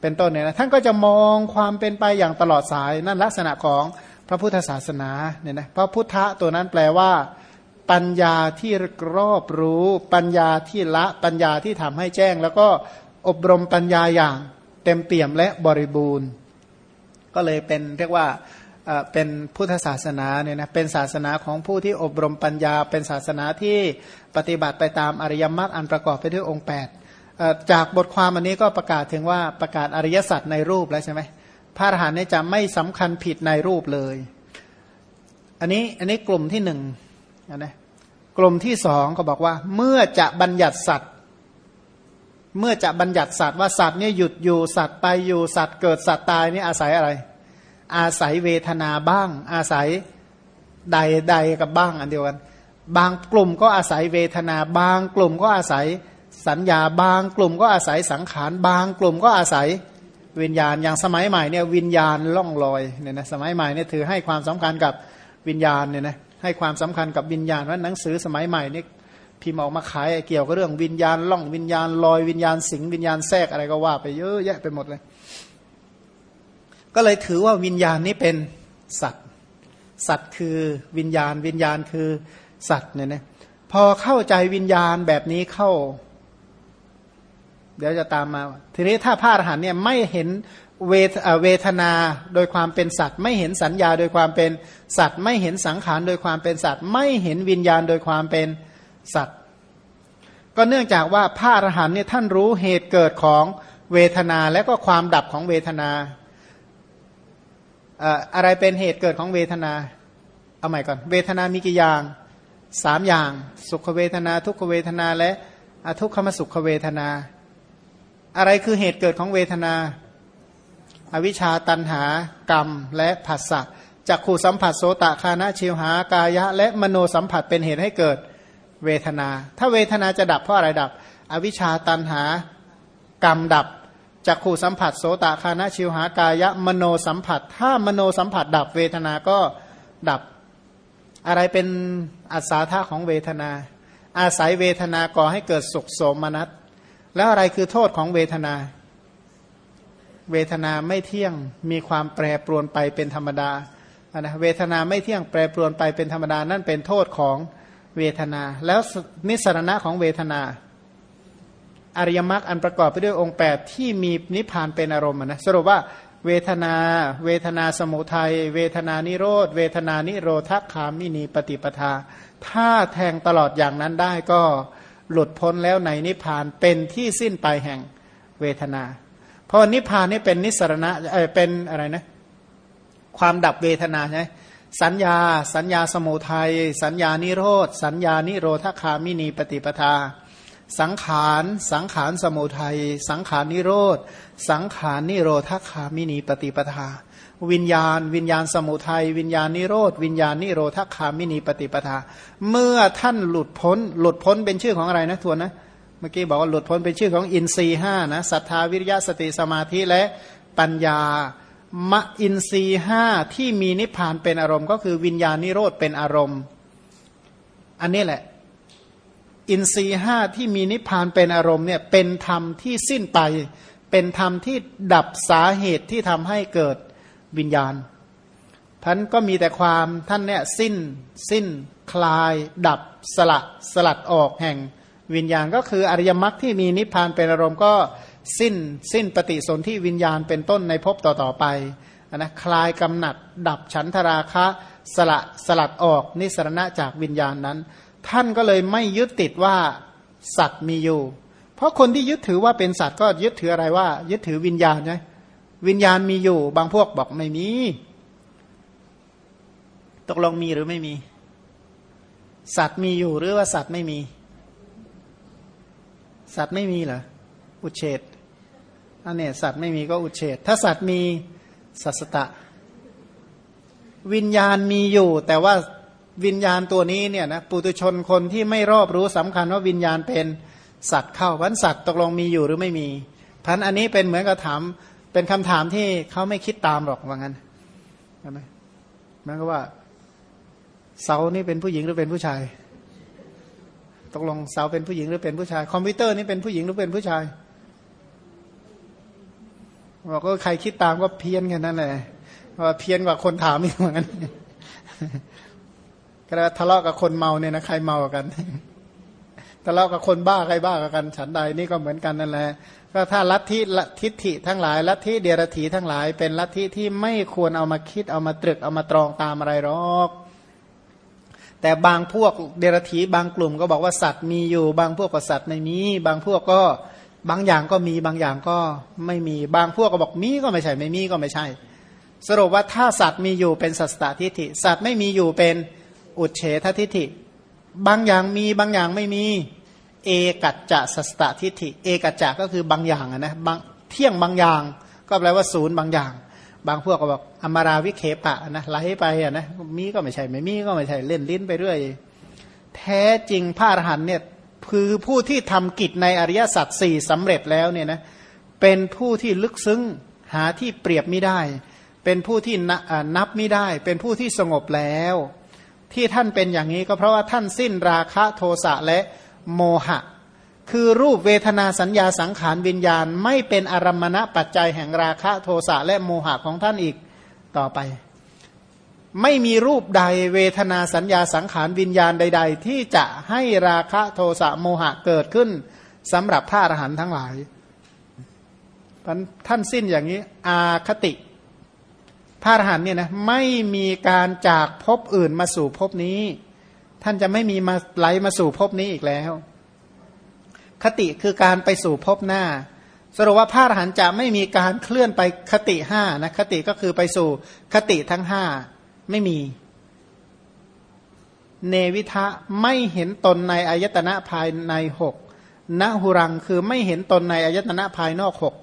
เป็นต้นเนี่ยนะท่านก็จะมองความเป็นไปอย่างตลอดสายนั่นลักษณะของพระพุทธศาสนาเนี่ยนะพระพุทธะตัวนั้นแปลว่า ปัญญาที่รอบรู้ ปัญญาที่ละปัญญาที่ทำให้แจ้ง แล้วก็อบรมปัญญาอย่าง เต็มเปี่ยมและบริบูรณ์ ก็เลยเป็นเรียกว่าเป็นพุทธศาสนาเนี่ยนะเป็นศาสนาของผู้ที่อบรมปัญญา เป็นศาสนาที่ปฏิบัติไปตามอริยมรรคอันประกอบไปด้วยองค์ 8 จากบทความอันนี้ก็ประกาศถึงว่าประกาศอริยสัจในรูปแล้วใช่ไหมพระอรหันต์นี่จะไม่สำคัญผิดในรูปเลย อันนี้อันนี้กลุ่มที่หนึ่งนะกลุ่มที่สองก็บอกว่าเมื่อจะบัญญัติสัตว เมื่อจะบัญญัติสัตว์ว่าสัตว์เนี่ยหยุดอยู่สัตว์ไปอยู่สัตว์เกิดสัตว์ตายนี่อาศัยอะไร อาศัยเวทนาบ้าง อาศัยใดใดกับบ้างอันเดียวกัน บางกลุ่มก็อาศัยเวทนา บางกลุ่มก็อาศัยสัญญาบางกลุ่มก็อาศัยสังขาร บางกลุ่มก็อาศัยวิญญาณอย่างสมัยใหม่เนี่ยวิญญาณล่องลอยเนี่ยนะสมัยใหม่เนี่ยถือให้ความสำคัญกับวิญญาณเนี่ยนะให้ความสำคัญกับวิญญาณว่าหนังสือสมัยใหม่เนี่ย พิมพ์ออกมาขายเกี่ยวกับเรื่องวิญญาณล่องวิญญาณลอยวิญญาณสิงวิญญาณแทรกอะไรก็ว่าไปเยอะแยะไปหมดเลย ก็เลยถือว่าวิญญาณนี้เป็นสัตว์ สัตว์คือวิญญาณ วิญญาณคือสัตว์เนี่ยนะพอเข้าใจวิญญาณแบบนี้เข้า เดี๋ยวจะตามมา ทีนี้ถ้าพระอรหันเนี่ยไม่เห็นเวทเวทนาโดยความเป็นสัตว์ ไม่เห็นสัญญาโดยความเป็นสัตว์ ไม่เห็นสังขารโดยความเป็นสัตว์ ไม่เห็นวิญญาณโดยความเป็น สัตว์ ก็เนื่องจากว่าพระอรหันต์เนี่ยท่านรู้เหตุเกิดของเวทนาและก็ความดับของเวทนาอะไรเป็นเหตุเกิดของเวทนา เอาใหม่ก่อน เวทนามีกี่อย่างสามอย่าง สุขเวทนา ทุกขเวทนาและอทุกขมสุขเวทนา อะไรคือเหตุเกิดของเวทนา อวิชชาตันหากรรมและผัสสะจักขู่สัมผัสโสตคานะชิวหากายะ และมโนสัมผัสเป็นเหตุให้เกิด เวทนา ถ้าเวทนาจะดับเพราะอะไรดับ อวิชชาตันหากรรมดับจักขู่สัมผัสโสตคานะชิวหากายะมโนสัมผัส ถ้ามโนสัมผัส ดับเวทนาก็ดับอะไรเป็นอัศาธาของเวทนา อาศัยเวทนาก่อให้เกิดสุขโสมนัสแล้วอะไรคือโทษของเวทนา เวทนาไม่เที่ยงมีความแปรปรวนไปเป็นธรรมดานะเวทนาไม่เที่ยงแปรปรวนไปเป็นธรรมดานั่นเป็นโทษของเเวทนา แล้วนิสรณะของเวทนา อริยมรรคอันประกอบไปด้วยองค์ 8 ที่มีนิพพานเป็นอารมณ์นะสรุปว่าเวทนา เวทนาสมุทัย เวทนานิโรธ เวทนานิโรธคามินีปฏิปทา ถ้าแทงตลอดอย่างนั้นได้ก็หลุดพ้นแล้วในนิพพานเป็นที่สิ้นไปแห่งเวทนา เพราะนิพพานนี่เป็นนิสรณะเออเป็นอะไรนะ ความดับเวทนาใช่ไหม สัญญา สัญญาสมุทัย สัญญานิโรธ สัญญานิโรธคามินีปฏิปทา สังขาร สังขารสมุทัย สังขารนิโรธ สังขารนิโรธคามินีปฏิปทา วิญญาณ วิญญาณสมุทัย วิญญาณนิโรธ วิญญาณนิโรธคามินีปฏิปทา เมื่อท่านหลุดพ้น หลุดพ้นเป็นชื่อของอะไรนะทวนนะ เมื่อกี้บอกว่าหลุดพ้นเป็นชื่อของอินทรีห้านะ ศรัทธาวิริยะสติสมาธิและปัญญา มอินทรีห้าที่มีนิพพานเป็นอารมณ์ ก็คือวิญญาณนิโรธเป็นอารมณ์ อันนี้แหละ อินทรีห้าที่มีนิพพานเป็นอารมณ์เนี่ยเป็นธรรมที่สิ้นไป เป็นธรรมที่ดับสาเหตุที่ทำให้เกิดวิญญาณท่านก็มีแต่ความท่านเนี่ยสิ้น สิ้น คลาย ดับสละสลัดออกแห่ง วิญญาณก็คืออริยมรรคที่มีนิพพานเป็นอารมณ์ก็ สิ้นสิ้นปฏิสนธิวิญญาณเป็นต้นในภพต่อๆไปนะคลายกำหนัด ดับฉันทราคะสละสลัดออกนิสรณะจากวิญญาณนั้น ท่านก็เลยไม่ยึดติดว่าสัตว์มีอยู่ เพราะคนที่ยึดถือว่าเป็นสัตว์ก็ยึดถืออะไรว่า ยึดถือวิญญาณใช่วิญญาณมีอยู่ บางพวกบอกไม่มี ตกลงมีหรือไม่มี สัตว์มีอยู่หรือว่าสัตว์ไม่มี สัตว์ไม่มีเหรออุเฉด อันนี้สัตว์ไม่มีก็อุเฉดถ้าสัตว์มีสัสตะ วิญญาณมีอยู่ แต่ว่าวิญญาณตัวนี้เนี่ยนะปุตุชนคนที่ไม่รอบรู้สำคัญว่าวิญญาณเป็นสัตว์เข้าพันสัตว์ตกลงมีอยู่หรือไม่มีพันอันนี้เป็นเหมือนกับถามเป็นคำถามที่เขาไม่คิดตามหรอกว่างั้นใช่ไหมมันก็ว่า เสานี่เป็นผู้หญิงหรือเป็นผู้ชาย ตกลงเสาเป็นผู้หญิงหรือเป็นผู้ชาย คอมพิวเตอร์นี่เป็นผู้หญิงหรือเป็นผู้ชาย บอกก็ใครคิดตามก็เพี้ยนกันนั่นแหละว่าเพี้ยนกว่าคนถามอีกเหมือนกันก็ทะเลาะกับคนเมาเนี่ยนะใครเมากันทะเลาะกับคนบ้าใครบ้ากัน ฉันใดนี่ก็เหมือนกันนั่นแหละก็ถ้าลัทธิทิฏฐิทั้งหลายลัทธิเดียรถีทั้งหลาย เป็นลัทธิที่ไม่ควรเอามาคิดเอามาตรึกเอามาตรองตามอะไรหรอกแต่บางพวกเดรถีบางกลุ่มก็บอกว่าสัตว์มีอยู่ บางพวกก็สัตว์ไม่มีบางพวกก็ บางอย่างก็มีบางอย่างก็ไม่มีบางพวกก็บอกมีก็ไม่ใช่ ไม่มีก็ไม่ใช่ สรุปว่าถ้าสัตว์มีอยู่เป็นสัตตทิฏฐิ สัตว์ไม่มีอยู่เป็นอุเฉททิฏฐิ บางอย่างมีบางอย่างไม่มี เอกัจจะสัตตทิฏฐิ เอกัจจะก็คือบางอย่างนะบางเที่ยงบางอย่าง ก็แปลว่าศูนย์บางอย่าง บางพวกก็บอกอมาราวิเคปะนะไหลไปอะนะมีก็ไม่ใช่ไม่มีก็ไม่ใช่เล่นลิ้นไปเรื่อย แท้จริงพระอรหันเนี่ย คือผู้ที่ทำกิจในอริยสัจสี่สำเร็จแล้วเนี่ยนะเป็นผู้ที่ลึกซึ้งหาที่เปรียบไม่ได้ เป็นผู้ที่นับไม่ได้ เป็นผู้ที่สงบแล้ว ที่ท่านเป็นอย่างนี้ก็เพราะว่าท่านสิ้นราคะโทสะและโมหะ คือรูปเวทนาสัญญาสังขารวิญญาณ ไม่เป็นอารมณะปัจจัยแห่งราคะโทสะและโมหะของท่านอีกต่อไป ไม่มีรูปใดเวทนาสัญญาสังขารวิญญาณใด ๆ ที่จะให้ราคะโทสะโมหะเกิดขึ้นสำหรับพระอรหันต์ทั้งหลายท่านสิ้นอย่างนี้ อาคติ พระอรหันต์เนี่ยนะไม่มีการจากภพอื่นมาสู่ภพนี้ ท่านจะไม่มีมาไหลมาสู่ภพนี้อีกแล้ว คติคือการไปสู่ภพหน้าสรุปว่าพระอรหันต์จะไม่มีการเคลื่อนไปคติห้านะคติก็คือไปสู่คติทั้งห้า ไม่มี เนวิทะไม่เห็นตนในอายตนะภายในหกนะหุรังคือไม่เห็นตนในอายตนะภายนอกหก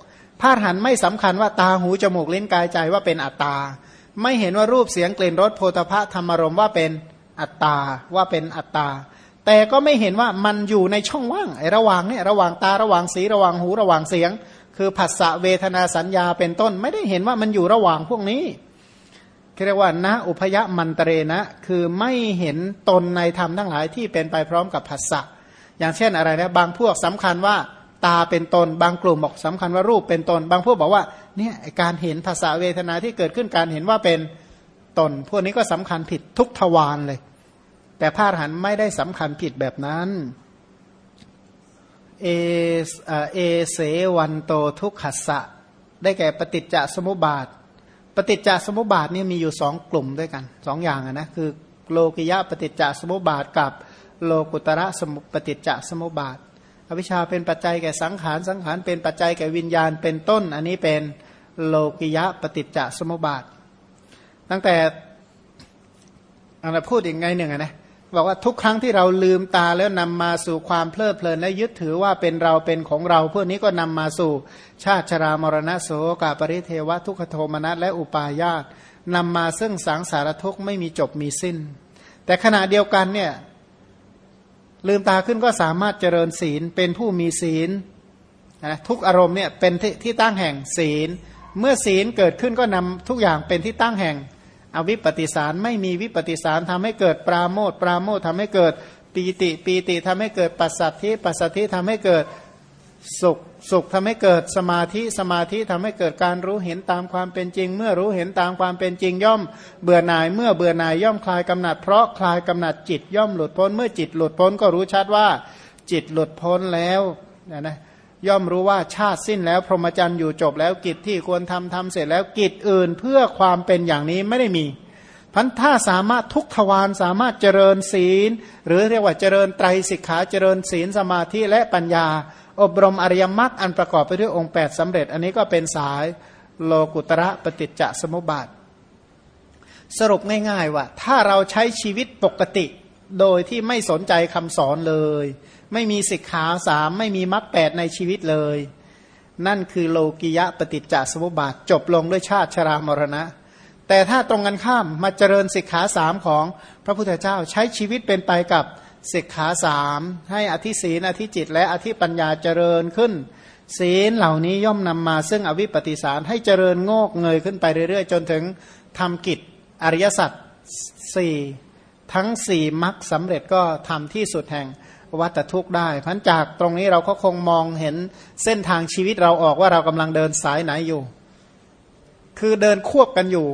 พาดหันไม่สำคัญว่าตาหูจมูกเล่นกายใจว่าเป็นอัตตา ไม่เห็นว่ารูปเสียงกลิ่นรสโพธพะธรรมรมว่าเป็นอัตตาว่าเป็นอัตตา แต่ก็ไม่เห็นว่ามันอยู่ในช่องว่างไอ้ระหว่างเนี่ยระหว่างตาระหว่างสีระหว่างหูระหว่างเสียง คือผัสสะเวทนาสัญญาเป็นต้น ไม่ได้เห็นว่ามันอยู่ระหว่างพวกนี้ เรียกว่านะอุพยมันตเรนะ คือไม่เห็นตนในธรรมทั้งหลายที่เป็นไปพร้อมกับผัสสะอย่างเช่นอะไรนะบางพวกสำคัญว่าตาเป็นตน บางกลุ่มบอกสำคัญว่ารูปเป็นตน บางพวกบอกว่าเนี่ยการเห็นภาษาเวทนาที่เกิดขึ้นการเห็นว่าเป็นตน พวกนี้ก็สำคัญผิดทุกทวารเลย แต่พระอรหันต์ไม่ได้สำคัญผิดแบบนั้นเอเอเสวันโตทุกขัสสะได้แก่ปฏิจจสมุปบาท ปฏิจจสมุปบาทนี่มีอยู่สองกลุ่มด้วยกันสองอย่างนะคือโลกิยะปฏิจจสมุปบาทกับโลกุตระสมุปฏิจจสมุปบาท อวิชชาเป็นปัจจัยแก่สังขารสังขารเป็นปัจจัยแก่วิญญาณเป็นต้น อันนี้เป็นโลกิยะปฏิจจสมุปบาท ตั้งแต่อะไรพูดอีกไงหนึ่งนะ บอกว่าทุกครั้งที่เราลืมตาแล้วนำมาสู่ความเพลิดเพลินและยึดถือว่าเป็นเราเป็นของเราพวกนี้ก็นำมาสู่ชาติชรามรณะโสกาปริเทวะทุกขโทมนัสและอุปาญาตนำมาซึ่งสังสารทุกข์ไม่มีจบมีสิ้น แต่ขณะเดียวกันเนี่ยลืมตาขึ้นก็สามารถเจริญศีลเป็นผู้มีศีลนะทุกอารมณ์เนี่ยเป็นที่ตั้งแห่งศีล เมื่อศีลเกิดขึ้นก็นำทุกอย่างเป็นที่ตั้งแห่ง อวิปปิสารไม่มีวิปปิสารทำให้เกิดปราโมทปราโมททำให้เกิดปีติปีติทำให้เกิดปัสสัทธิปัสสัทธิทำให้เกิดสุขสุขทำให้เกิดสมาธิสมาธิทำให้เกิดการรู้เห็นตามความเป็นจริง เมื่อรู้เห็นตามความเป็นจริงย่อม เบื่อหน่ายเมื่อเบื่อหน่ายย่อมคลายกำหนัดเพราะคลายกำหนัดจิตย่อมหลุดพ้น เมื่อจิตหลุดพ้นก็รู้ชัดว่า จิตหลุดพ้นแล้วนะนะ ย่อมรู้ว่าชาติสิ้นแล้ว พรหมจรรย์อยู่จบแล้วกิจที่ควรทำทำเสร็จแล้วกิจอื่นเพื่อความเป็นอย่างนี้ไม่ได้มีพันถ้าสามารถทุกทวารสามารถเจริญศีล หรือเรียกว่าเจริญไตรสิกขาเจริญศีลสมาธิและปัญญา อบรมอริยมรรคอันประกอบไปด้วยองค์ 8สำเร็จ อันนี้ก็เป็นสายโลกุตระปฏิจจสมุปบาท สรุปง่ายๆว่า ถ้าเราใช้ชีวิตปกติ โดยที่ไม่สนใจคำสอนเลย ไม่มีสิกขาสามไม่มีมรรคแปดในชีวิตเลย นั่นคือโลกิยะปฏิจจสมุปบาทจบลงด้วยชาติชรามรณะ แต่ถ้าตรงกันข้ามมาเจริญสิกขาสามของพระพุทธเจ้าใช้ชีวิตเป็นไปกับสิกขาสามให้อธิศีนอธิจิต และอธิปัญญาเจริญขึ้น ศีลเหล่านี้ย่อมนำมาซึ่งอวิปปิสารให้เจริญโงกเงยขึ้นไปเรื่อยๆ จนถึงทำกิจอริยสัจสี่ ทั้งสี่มรรคสำเร็จก็ทำที่สุดแห่งวัตทุกข์ได้พันจากตรงนี้เราก็คงมองเห็นเส้นทางชีวิตเราออกว่าเรากำลังเดินสายไหนอยู่ คือเดินควบกันอยู่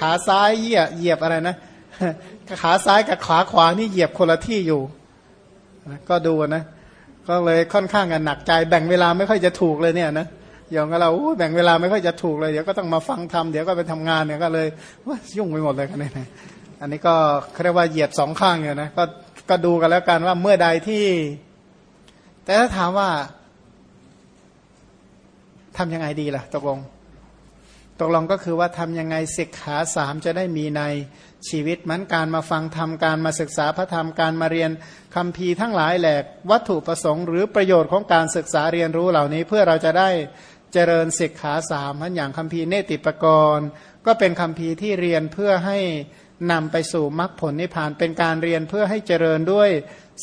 ขาซ้ายเหยียเหยียบอะไรนะ ขาซ้ายกับขาขวานี่เหยียบคนละที่อยู่ก็ดูนะ ก็เลยค่อนข้างกันหนักใจแบ่งเวลาไม่ค่อยจะถูกเลยเนี่ยนะอย่างเราแบ่งเวลาไม่ค่อยจะถูกเลยเดี๋ยวก็ต้องมาฟังทำเดี๋ยวก็ไปทำงานเนี่ยก็เลยว่ายุ่งไปหมดเลยกันเนี่ย อันนี้ก็เรียกว่าเหยียบสองข้างเนี่ยนะก็ก็ดูกันแล้วกันว่าเมื่อใดที่ แต่ถ้าถามว่าทํำยังไงดีล่ะ ตกลง ตกลงก็คือว่าทำยังไงศิกขาสามจะได้มีในชีวิตมันการมาฟังธรรมการมาศึกษาพระธรรมการมาเรียนคำพีทั้งหลายแหลกวัตถุประสงค์หรือประโยชน์ของการศึกษาเรียนรู้เหล่านี้ เพื่อเราจะได้เจริญศิกขาสามมันอย่างคำพีเนติปกรณ์ ก็เป็นคำพีที่เรียนเพื่อให้ นำไปสู่มรรคผลนิพพานเป็นการเรียนเพื่อให้เจริญด้วย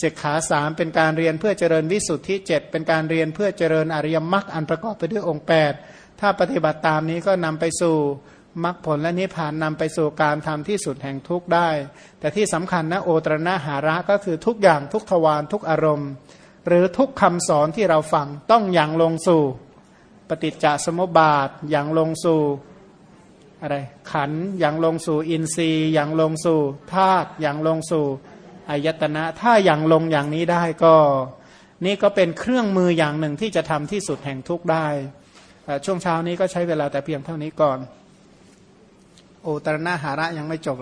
ศิกขาสามเป็นการเรียนเพื่อเจริญวิสุทธิเจ็ดเป็นการเรียนเพื่อเจริญอริยมรรคอันประกอบไปด้วยองค์ 8 ถ้าปฏิบัติตามนี้ก็นำไปสู่มรรคผลและนิพพานนำไปสู่การทำที่สุดแห่งทุกข์ได้ แต่ที่สำคัญนะโอตรณหาระก็คือทุกอย่างทุกทวารทุกอารมณ์ หรือทุกคำสอนที่เราฟังต้องอย่างลงสู่ ปฏิจจสมุปบาทอย่างลงสู่ อะไรขันอย่างลงสู่อินทรีย์อย่างลงสู่ธาตุอย่างลงสู่อายตนะ ถ้าอย่างลงอย่างนี้ได้ก็ นี่ก็เป็นเครื่องมืออย่างหนึ่งที่จะทำที่สุดแห่งทุกได้ ช่วงเช้านี้ก็ใช้เวลาแต่เพียงเท่านี้ก่อน โอตรณหาระยังไม่จบ